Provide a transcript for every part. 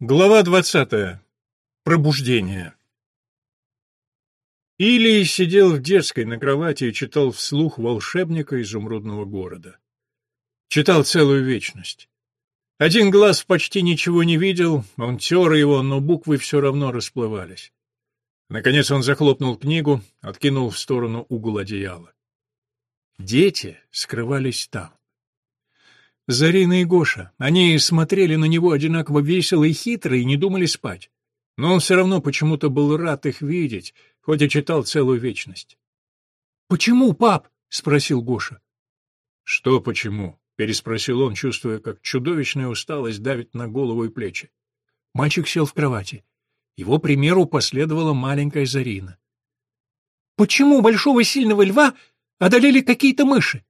Глава двадцатая. Пробуждение. Илий сидел в детской на кровати и читал вслух волшебника изумрудного города. Читал целую вечность. Один глаз почти ничего не видел, он тер его, но буквы все равно расплывались. Наконец он захлопнул книгу, откинул в сторону угол одеяла. Дети скрывались там. Зарина и Гоша. Они смотрели на него одинаково весело и хитро и не думали спать. Но он все равно почему-то был рад их видеть, хоть и читал целую вечность. «Почему, пап?» — спросил Гоша. «Что почему?» — переспросил он, чувствуя, как чудовищная усталость давит на голову и плечи. Мальчик сел в кровати. Его примеру последовала маленькая Зарина. «Почему большого сильного льва одолели какие-то мыши?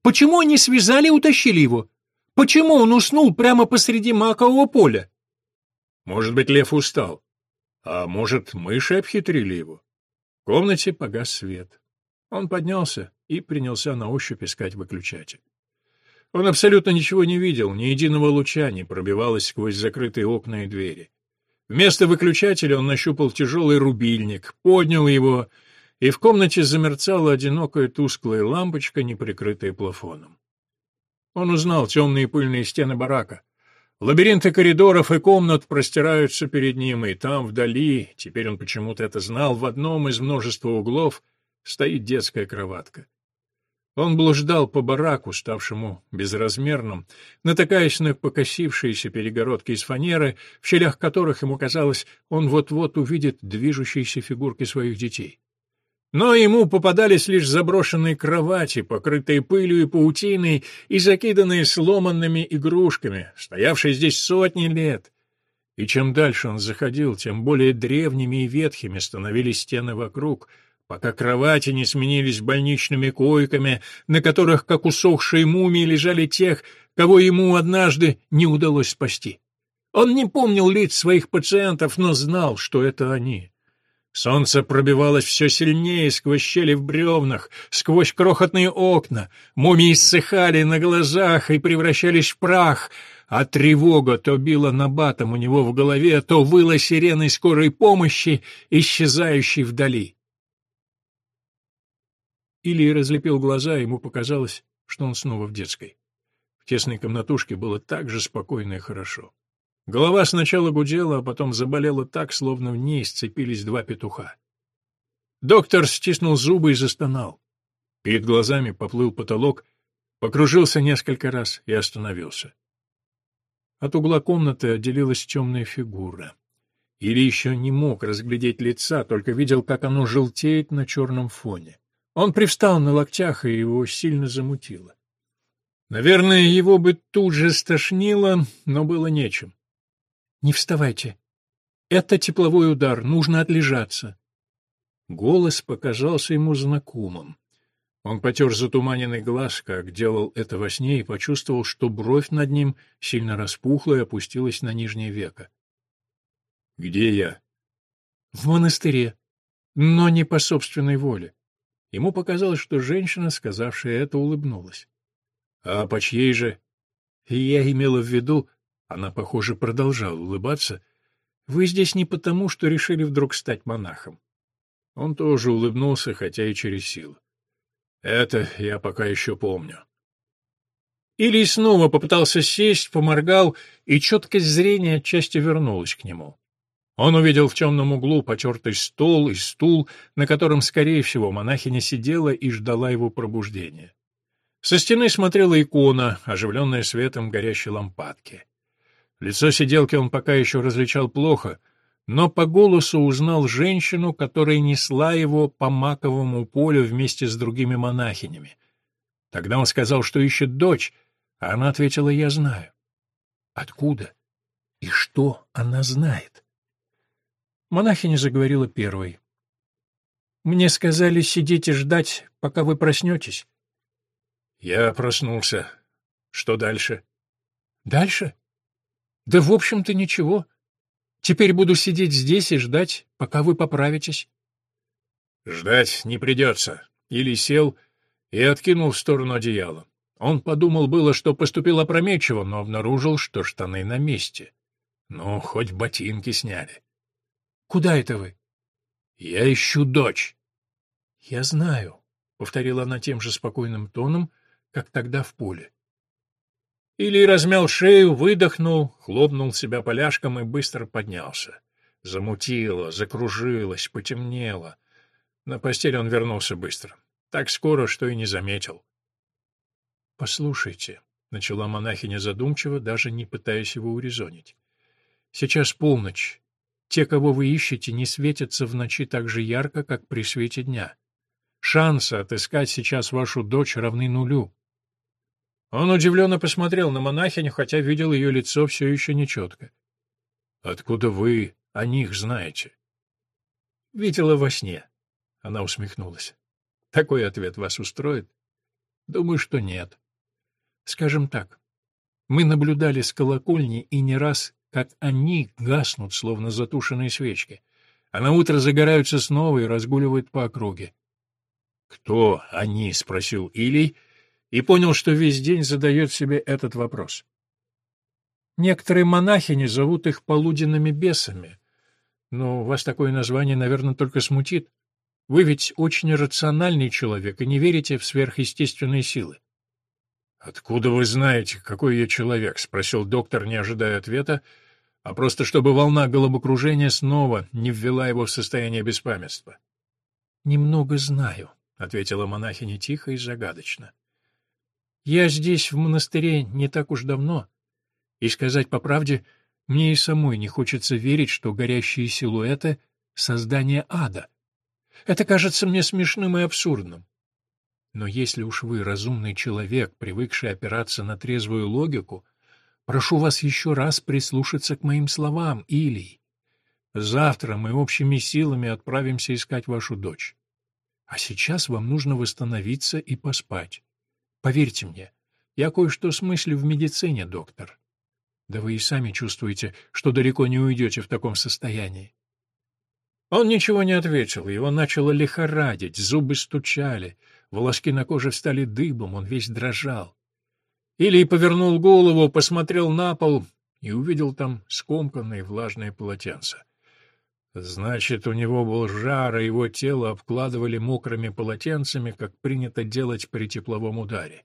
Почему они связали и утащили его? Почему он уснул прямо посреди макового поля? Может быть, лев устал. А может, мыши обхитрили его? В комнате погас свет. Он поднялся и принялся на ощупь искать выключатель. Он абсолютно ничего не видел, ни единого луча не пробивалось сквозь закрытые окна и двери. Вместо выключателя он нащупал тяжелый рубильник, поднял его, и в комнате замерцала одинокая тусклая лампочка, не прикрытая плафоном. Он узнал темные пыльные стены барака. Лабиринты коридоров и комнат простираются перед ним, и там, вдали, теперь он почему-то это знал, в одном из множества углов стоит детская кроватка. Он блуждал по бараку, ставшему безразмерным, натыкаясь на покосившиеся перегородки из фанеры, в щелях которых ему казалось, он вот-вот увидит движущиеся фигурки своих детей. Но ему попадались лишь заброшенные кровати, покрытые пылью и паутиной и закиданные сломанными игрушками, стоявшие здесь сотни лет. И чем дальше он заходил, тем более древними и ветхими становились стены вокруг, пока кровати не сменились больничными койками, на которых, как усохшие мумии, лежали тех, кого ему однажды не удалось спасти. Он не помнил лиц своих пациентов, но знал, что это они. Солнце пробивалось все сильнее сквозь щели в бревнах, сквозь крохотные окна. Мумии ссыхали на глазах и превращались в прах, а тревога то била набатом у него в голове, то выла сиреной скорой помощи, исчезающей вдали. Или разлепил глаза, ему показалось, что он снова в детской. В тесной комнатушке было так же спокойно и хорошо. Голова сначала гудела, а потом заболела так, словно в ней сцепились два петуха. Доктор стиснул зубы и застонал. Перед глазами поплыл потолок, покружился несколько раз и остановился. От угла комнаты отделилась темная фигура. Или еще не мог разглядеть лица, только видел, как оно желтеет на черном фоне. Он привстал на локтях, и его сильно замутило. Наверное, его бы тут же стошнило, но было нечем. Не вставайте. Это тепловой удар, нужно отлежаться. Голос показался ему знакомым. Он потер затуманенный глаз, как делал это во сне, и почувствовал, что бровь над ним сильно распухла и опустилась на нижнее веко. — Где я? — В монастыре, но не по собственной воле. Ему показалось, что женщина, сказавшая это, улыбнулась. — А по чьей же? — Я имела в виду, она, похоже, продолжала улыбаться. «Вы здесь не потому, что решили вдруг стать монахом». Он тоже улыбнулся, хотя и через силу. «Это я пока еще помню». Или снова попытался сесть, поморгал, и четкость зрения отчасти вернулась к нему. Он увидел в темном углу потертый стол и стул, на котором, скорее всего, монахиня сидела и ждала его пробуждения. Со стены смотрела икона, оживленная светом горящей лампадки. Лицо сиделки он пока еще различал плохо, но по голосу узнал женщину, которая несла его по маковому полю вместе с другими монахинями. Тогда он сказал, что ищет дочь, а она ответила «Я знаю». Откуда? И что она знает? Монахиня заговорила первой. «Мне сказали сидеть и ждать, пока вы проснетесь». Я проснулся. Что дальше? Дальше? Да, в общем-то, ничего. Теперь буду сидеть здесь и ждать, пока вы поправитесь. Ждать не придется. Или сел и откинул в сторону одеяла. Он подумал было, что поступил опрометчиво, но обнаружил, что штаны на месте. Ну, хоть ботинки сняли. Куда это вы? Я ищу дочь. Я знаю, повторила она тем же спокойным тоном, как тогда в поле. Или размял шею, выдохнул, хлопнул себя поляшком и быстро поднялся. Замутило, закружилось, потемнело. На постель он вернулся быстро. Так скоро, что и не заметил. «Послушайте», — начала монахиня задумчиво, даже не пытаясь его урезонить. «Сейчас полночь. Те, кого вы ищете, не светятся в ночи так же ярко, как при свете дня. Шансы отыскать сейчас вашу дочь равны нулю». Он удивленно посмотрел на монахиню, хотя видел ее лицо все еще нечетко. «Откуда вы о них знаете?» «Видела во сне», — она усмехнулась. «Такой ответ вас устроит?» «Думаю, что нет. Скажем так, мы наблюдали с колокольни и не раз, как они гаснут, словно затушенные свечки, а на утро загораются снова и разгуливают по округе. «Кто они?» — спросил Илий, и понял, что весь день задает себе этот вопрос. Некоторые монахини зовут их полуденными бесами, но вас такое название, наверное, только смутит. Вы ведь очень рациональный человек и не верите в сверхъестественные силы. «Откуда вы знаете, какой я человек?» — спросил доктор, не ожидая ответа, а просто чтобы волна головокружения снова не ввела его в состояние беспамятства. «Немного знаю», — ответила монахиня тихо и загадочно. «Я здесь, в монастыре, не так уж давно, и, сказать по правде, мне и самой не хочется верить, что горящие силуэты — создание ада. Это кажется мне смешным и абсурдным. Но если уж вы разумный человек, привыкший опираться на трезвую логику, прошу вас еще раз прислушаться к моим словам, Илий. Завтра мы общими силами отправимся искать вашу дочь. А сейчас вам нужно восстановиться и поспать. Поверьте мне, я кое-что смыслю в медицине, доктор. Да вы и сами чувствуете, что далеко не уйдете в таком состоянии. Он ничего не ответил, его начало лихорадить, зубы стучали, волоски на коже встали дыбом, он весь дрожал. Илий повернул голову, посмотрел на пол и увидел там скомканное влажное полотенце. Значит, у него был жар, и его тело обкладывали мокрыми полотенцами, как принято делать при тепловом ударе.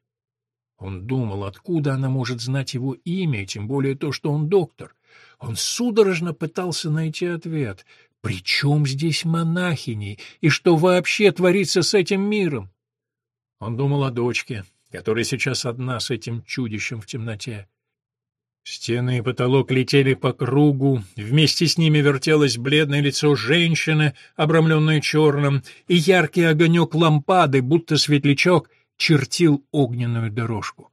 Он думал, откуда она может знать его имя, тем более то, что он доктор. Он судорожно пытался найти ответ. При чем здесь монахини, и что вообще творится с этим миром? Он думал о дочке, которая сейчас одна с этим чудищем в темноте. Стены и потолок летели по кругу, вместе с ними вертелось бледное лицо женщины, обрамленное черным, и яркий огонек лампады, будто светлячок, чертил огненную дорожку.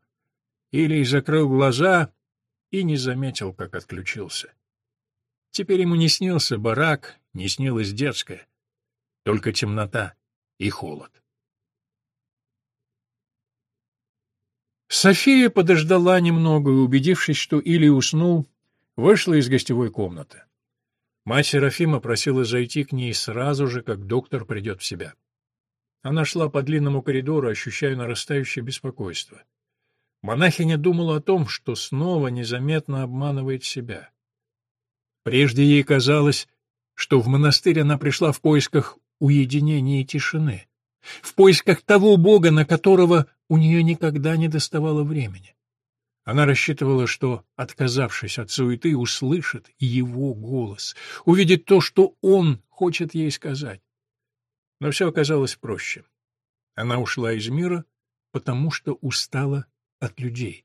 Илий закрыл глаза и не заметил, как отключился. Теперь ему не снился барак, не снилась детская, только темнота и холод. София подождала немного и, убедившись, что Или уснул, вышла из гостевой комнаты. Мать Серафима просила зайти к ней сразу же, как доктор придет в себя. Она шла по длинному коридору, ощущая нарастающее беспокойство. Монахиня думала о том, что снова незаметно обманывает себя. Прежде ей казалось, что в монастырь она пришла в поисках уединения и тишины, в поисках того Бога, на которого у нее никогда не доставало времени. Она рассчитывала, что, отказавшись от суеты, услышит его голос, увидит то, что он хочет ей сказать. Но все оказалось проще. Она ушла из мира, потому что устала от людей.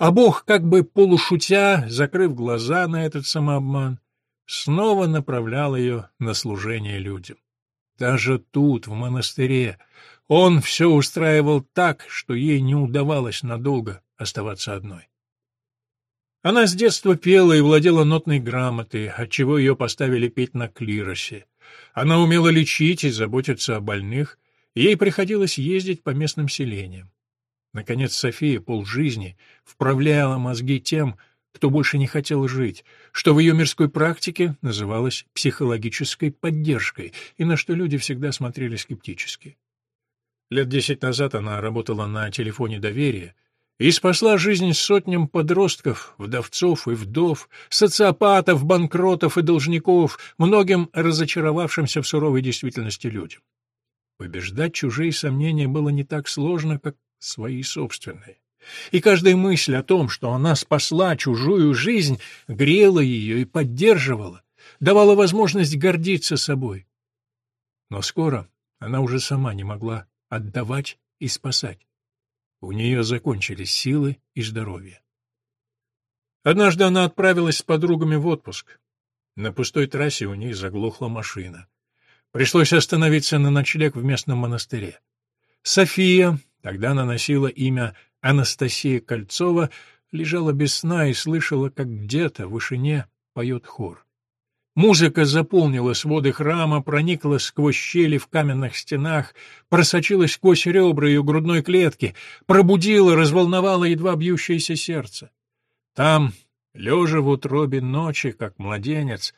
А Бог, как бы полушутя, закрыв глаза на этот самообман, снова направлял ее на служение людям. Даже тут, в монастыре, он все устраивал так, что ей не удавалось надолго оставаться одной. Она с детства пела и владела нотной грамотой, отчего ее поставили петь на клиросе. Она умела лечить и заботиться о больных, и ей приходилось ездить по местным селениям. Наконец София полжизни вправляла мозги тем, кто больше не хотел жить, что в ее мирской практике называлось психологической поддержкой, и на что люди всегда смотрели скептически. Лет десять назад она работала на телефоне доверия и спасла жизнь сотням подростков, вдовцов и вдов, социопатов, банкротов и должников, многим разочаровавшимся в суровой действительности людям. Побеждать чужие сомнения было не так сложно, как свои собственные. И каждая мысль о том, что она спасла чужую жизнь, грела ее и поддерживала, давала возможность гордиться собой. Но скоро она уже сама не могла отдавать и спасать. У нее закончились силы и здоровье. Однажды она отправилась с подругами в отпуск. На пустой трассе у них заглохла машина. Пришлось остановиться на ночлег в местном монастыре. София, тогда она носила имя Анастасия Кольцова, лежала без сна и слышала, как где-то в вышине поет хор. Музыка заполнила своды храма, проникла сквозь щели в каменных стенах, просочилась сквозь ребра ее грудной клетки, пробудила, разволновала едва бьющееся сердце. Там, лежа в утробе ночи, как младенец,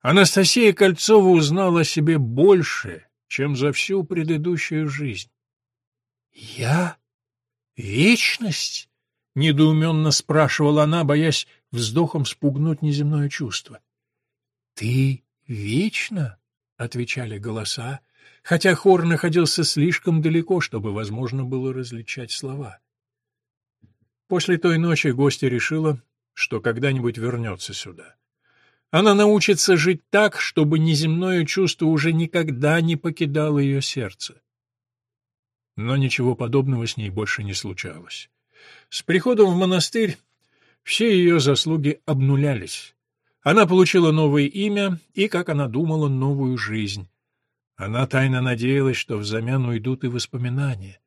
Анастасия Кольцова узнала о себе больше, чем за всю предыдущую жизнь. «Я? Вечность?» — недоуменно спрашивала она, боясь вздохом спугнуть неземное чувство. «Ты вечно?» — отвечали голоса, хотя хор находился слишком далеко, чтобы возможно было различать слова. После той ночи гостья решила, что когда-нибудь вернется сюда. Она научится жить так, чтобы неземное чувство уже никогда не покидало ее сердце. Но ничего подобного с ней больше не случалось. С приходом в монастырь все ее заслуги обнулялись. Она получила новое имя и, как она думала, новую жизнь. Она тайно надеялась, что взамен уйдут и воспоминания.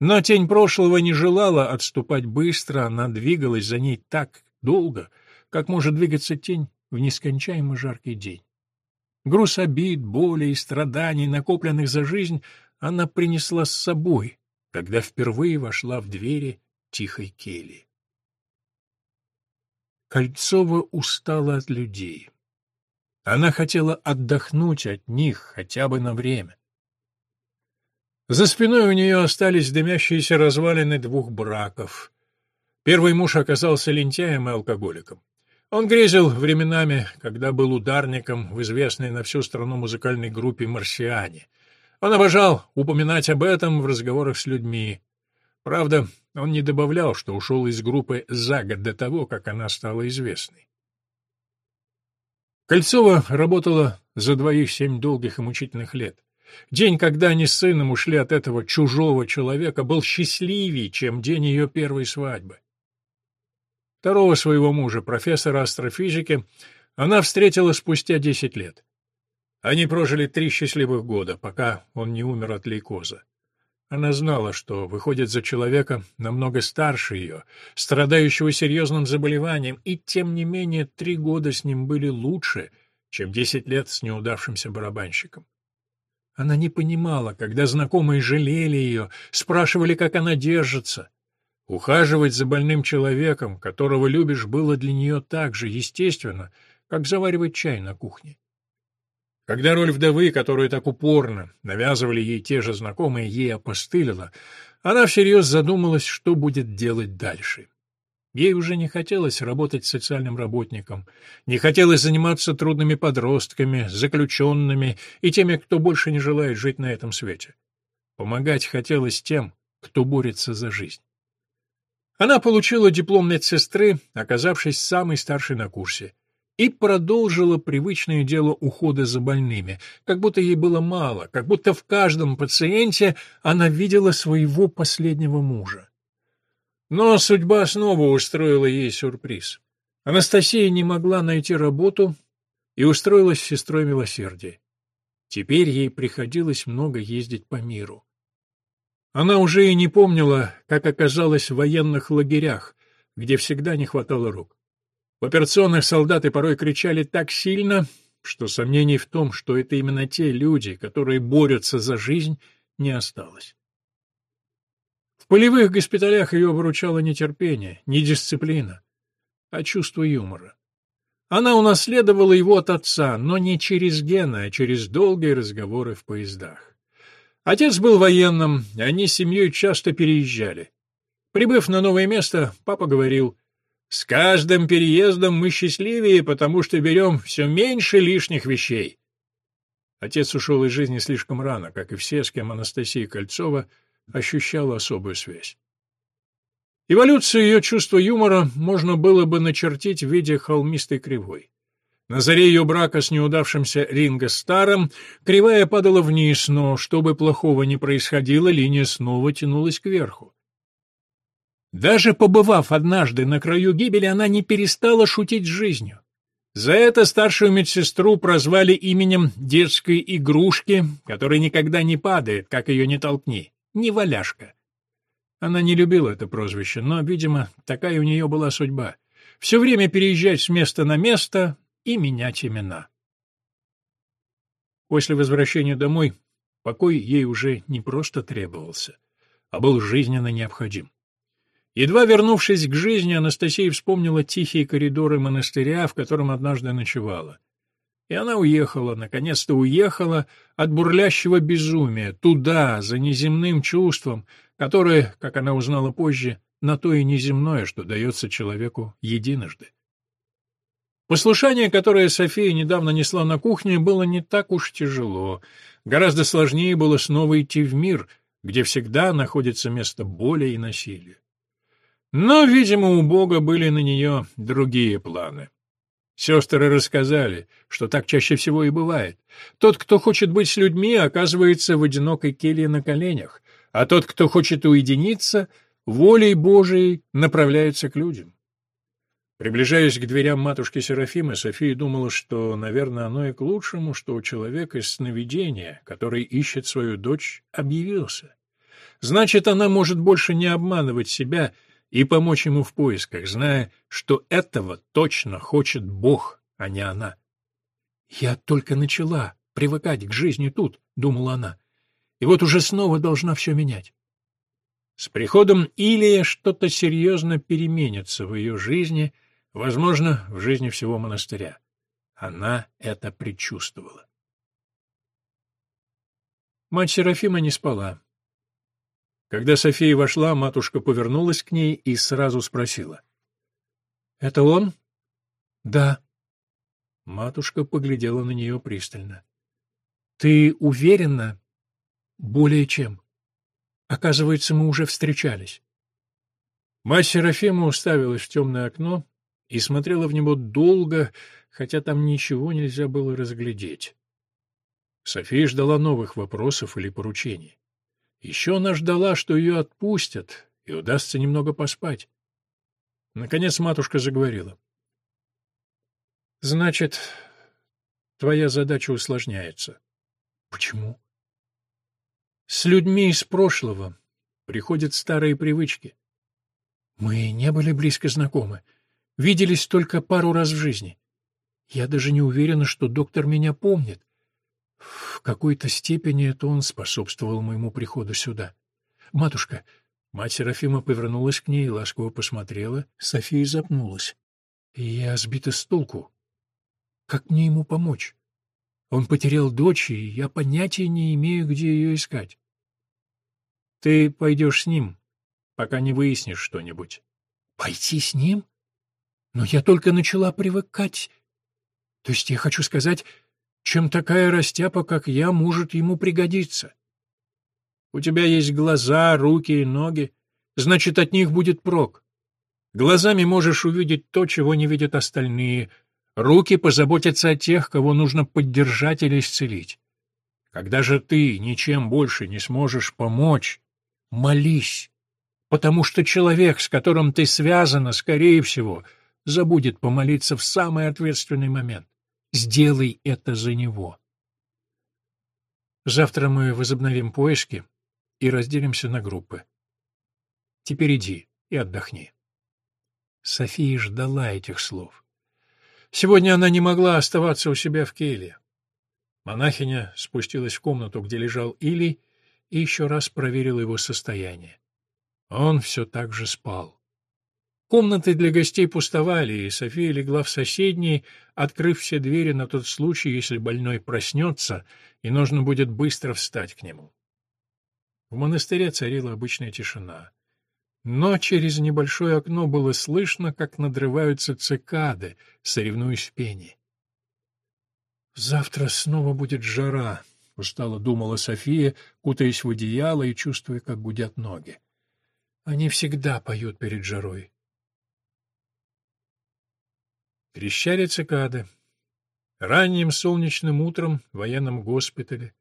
Но тень прошлого не желала отступать быстро, она двигалась за ней так долго, как может двигаться тень в нескончаемый жаркий день. Груз обид, боли и страданий, накопленных за жизнь, она принесла с собой, когда впервые вошла в двери тихой кельи. Кольцова устала от людей. Она хотела отдохнуть от них хотя бы на время. За спиной у нее остались дымящиеся развалины двух браков. Первый муж оказался лентяем и алкоголиком. Он грезил временами, когда был ударником в известной на всю страну музыкальной группе «Марсиане». Он обожал упоминать об этом в разговорах с людьми. Правда, он не добавлял, что ушел из группы за год до того, как она стала известной. Кольцова работала за двоих семь долгих и мучительных лет. День, когда они с сыном ушли от этого чужого человека, был счастливее, чем день ее первой свадьбы. Второго своего мужа, профессора астрофизики, она встретила спустя десять лет. Они прожили три счастливых года, пока он не умер от лейкоза. Она знала, что выходит за человека намного старше ее, страдающего серьезным заболеванием, и тем не менее три года с ним были лучше, чем десять лет с неудавшимся барабанщиком. Она не понимала, когда знакомые жалели ее, спрашивали, как она держится. Ухаживать за больным человеком, которого любишь, было для нее так же естественно, как заваривать чай на кухне. Когда роль вдовы, которую так упорно навязывали ей те же знакомые, ей опостылила, она всерьез задумалась, что будет делать дальше. Ей уже не хотелось работать социальным работником, не хотелось заниматься трудными подростками, заключенными и теми, кто больше не желает жить на этом свете. Помогать хотелось тем, кто борется за жизнь. Она получила диплом медсестры, оказавшись самой старшей на курсе, и продолжила привычное дело ухода за больными, как будто ей было мало, как будто в каждом пациенте она видела своего последнего мужа. Но судьба снова устроила ей сюрприз. Анастасия не могла найти работу и устроилась сестрой милосердия. Теперь ей приходилось много ездить по миру. Она уже и не помнила, как оказалась в военных лагерях, где всегда не хватало рук. В операционных солдаты порой кричали так сильно, что сомнений в том, что это именно те люди, которые борются за жизнь, не осталось. В полевых госпиталях ее выручало не терпение, не дисциплина, а чувство юмора. Она унаследовала его от отца, но не через гены, а через долгие разговоры в поездах. Отец был военным, они с семьей часто переезжали. Прибыв на новое место, папа говорил, «С каждым переездом мы счастливее, потому что берем все меньше лишних вещей». Отец ушел из жизни слишком рано, как и все, с кем Анастасия Кольцова ощущала особую связь. Эволюцию ее чувства юмора можно было бы начертить в виде холмистой кривой. На заре ее брака с неудавшимся Ринго Старом кривая падала вниз, но, что бы плохого ни происходило, линия снова тянулась кверху. Даже побывав однажды на краю гибели, она не перестала шутить с жизнью. За это старшую медсестру прозвали именем детской игрушки, которая никогда не падает, как ее не толкни, не валяшка. Она не любила это прозвище, но, видимо, такая у нее была судьба. Все время переезжать с места на место и менять имена. После возвращения домой покой ей уже не просто требовался, а был жизненно необходим. Едва вернувшись к жизни, Анастасия вспомнила тихие коридоры монастыря, в котором однажды ночевала. И она уехала, наконец-то уехала от бурлящего безумия, туда, за неземным чувством, которое, как она узнала позже, на то и неземное, что дается человеку единожды. Послушание, которое София недавно несла на кухне, было не так уж тяжело. Гораздо сложнее было снова идти в мир, где всегда находится место боли и насилия. Но, видимо, у Бога были на нее другие планы. Сестры рассказали, что так чаще всего и бывает. Тот, кто хочет быть с людьми, оказывается в одинокой келье на коленях, а тот, кто хочет уединиться, волей Божией направляется к людям. Приближаясь к дверям матушки Серафимы, София думала, что, наверное, оно и к лучшему, что у человека из сновидения, который ищет свою дочь, объявился. Значит, она может больше не обманывать себя — и помочь ему в поисках, зная, что этого точно хочет Бог, а не она. «Я только начала привыкать к жизни тут», — думала она, — «и вот уже снова должна все менять». С приходом Илия что-то серьезно переменится в ее жизни, возможно, в жизни всего монастыря. Она это предчувствовала. Мать Серафима не спала. Когда София вошла, матушка повернулась к ней и сразу спросила. — Это он? — Да. Матушка поглядела на нее пристально. — Ты уверена? — Более чем. Оказывается, мы уже встречались. Мать Серафима уставилась в темное окно и смотрела в него долго, хотя там ничего нельзя было разглядеть. София ждала новых вопросов или поручений. Еще она ждала, что ее отпустят, и удастся немного поспать. Наконец матушка заговорила. — Значит, твоя задача усложняется. — Почему? — С людьми из прошлого приходят старые привычки. Мы не были близко знакомы, виделись только пару раз в жизни. Я даже не уверена, что доктор меня помнит. В какой-то степени это он способствовал моему приходу сюда. Матушка, мать Серафима повернулась к ней и ласково посмотрела. София запнулась. Я сбита с толку. Как мне ему помочь? Он потерял дочь, и я понятия не имею, где ее искать. Ты пойдешь с ним, пока не выяснишь что-нибудь. Пойти с ним? Но я только начала привыкать. То есть я хочу сказать, чем такая растяпа, как я, может ему пригодиться. У тебя есть глаза, руки и ноги, значит, от них будет прок. Глазами можешь увидеть то, чего не видят остальные. Руки позаботятся о тех, кого нужно поддержать или исцелить. Когда же ты ничем больше не сможешь помочь, молись, потому что человек, с которым ты связана, скорее всего, забудет помолиться в самый ответственный момент. Сделай это за него. Завтра мы возобновим поиски и разделимся на группы. Теперь иди и отдохни. София ждала этих слов. Сегодня она не могла оставаться у себя в келье. Монахиня спустилась в комнату, где лежал Илий, и еще раз проверила его состояние. Он все так же спал. Комнаты для гостей пустовали, и София легла в соседней, открыв все двери на тот случай, если больной проснется, и нужно будет быстро встать к нему. В монастыре царила обычная тишина. но через небольшое окно было слышно, как надрываются цикады, соревнуясь в пении. «Завтра снова будет жара», — устало думала София, кутаясь в одеяло и чувствуя, как гудят ноги. «Они всегда поют перед жарой». Трещали цикады. Ранним солнечным утром в военном госпитале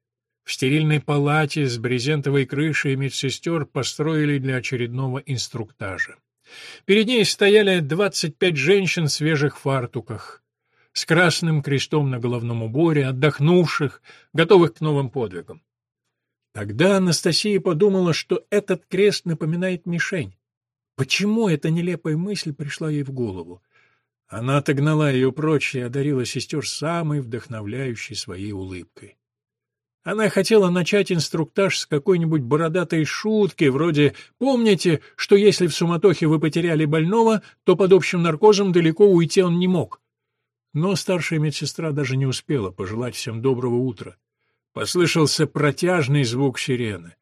в стерильной палате с брезентовой крышей медсестер построили для очередного инструктажа. Перед ней стояли 25 женщин в свежих фартуках, с красным крестом на головном уборе, отдохнувших, готовых к новым подвигам. Тогда Анастасия подумала, что этот крест напоминает мишень. Почему эта нелепая мысль пришла ей в голову? Она отогнала ее прочь и одарила сестер самой вдохновляющей своей улыбкой. Она хотела начать инструктаж с какой-нибудь бородатой шутки, вроде «Помните, что если в суматохе вы потеряли больного, то под общим наркозом далеко уйти он не мог». Но старшая медсестра даже не успела пожелать всем доброго утра. Послышался протяжный звук сирены.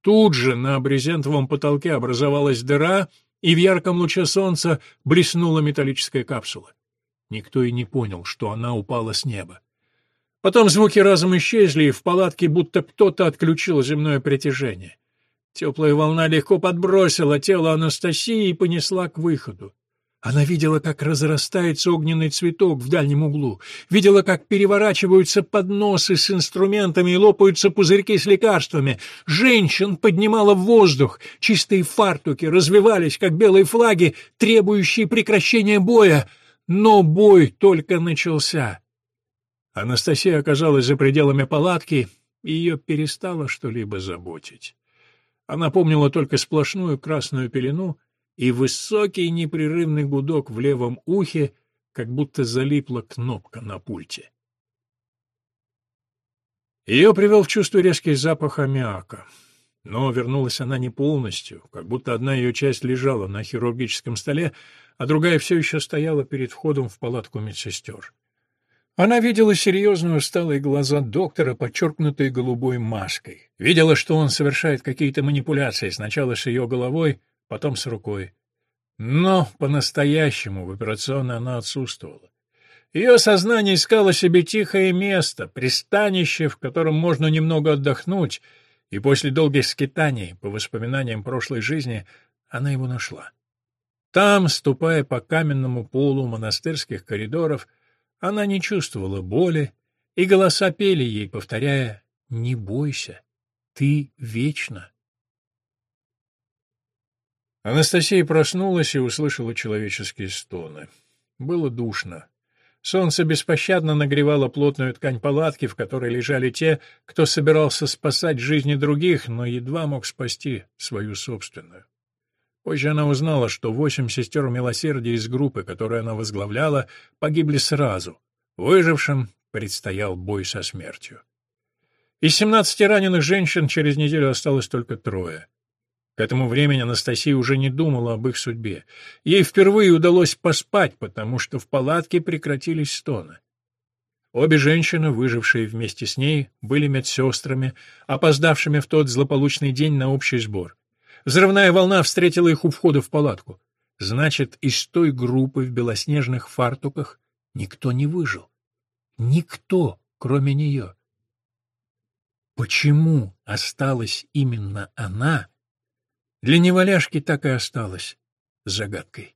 Тут же на брезентовом потолке образовалась дыра, и в ярком луче солнца блеснула металлическая капсула. Никто и не понял, что она упала с неба. Потом звуки разом исчезли, и в палатке будто кто-то отключил земное притяжение. Теплая волна легко подбросила тело Анастасии и понесла к выходу. Она видела, как разрастается огненный цветок в дальнем углу, видела, как переворачиваются подносы с инструментами и лопаются пузырьки с лекарствами. Женщин поднимала в воздух, чистые фартуки развивались, как белые флаги, требующие прекращения боя. Но бой только начался. Анастасия оказалась за пределами палатки, и ее перестало что-либо заботить. Она помнила только сплошную красную пелену и высокий непрерывный гудок в левом ухе, как будто залипла кнопка на пульте. Ее привел в чувство резкий запах аммиака. Но вернулась она не полностью, как будто одна ее часть лежала на хирургическом столе, а другая все еще стояла перед входом в палатку медсестер. Она видела серьезные усталые глаза доктора, подчеркнутые голубой маской. Видела, что он совершает какие-то манипуляции, сначала с ее головой, потом с рукой. Но по-настоящему в операционной она отсутствовала. Ее сознание искало себе тихое место, пристанище, в котором можно немного отдохнуть, и после долгих скитаний, по воспоминаниям прошлой жизни, она его нашла. Там, ступая по каменному полу монастырских коридоров, она не чувствовала боли, и голоса пели ей, повторяя «Не бойся, ты вечна». Анастасия проснулась и услышала человеческие стоны. Было душно. Солнце беспощадно нагревало плотную ткань палатки, в которой лежали те, кто собирался спасать жизни других, но едва мог спасти свою собственную. Позже она узнала, что восемь сестер милосердия из группы, которую она возглавляла, погибли сразу. Выжившим предстоял бой со смертью. Из семнадцати раненых женщин через неделю осталось только трое. К этому времени Анастасия уже не думала об их судьбе. Ей впервые удалось поспать, потому что в палатке прекратились стоны. Обе женщины, выжившие вместе с ней, были медсестрами, опоздавшими в тот злополучный день на общий сбор. Взрывная волна встретила их у входа в палатку. Значит, из той группы в белоснежных фартуках никто не выжил. Никто, кроме нее. Почему осталась именно она, для неваляшки так и осталась загадкой.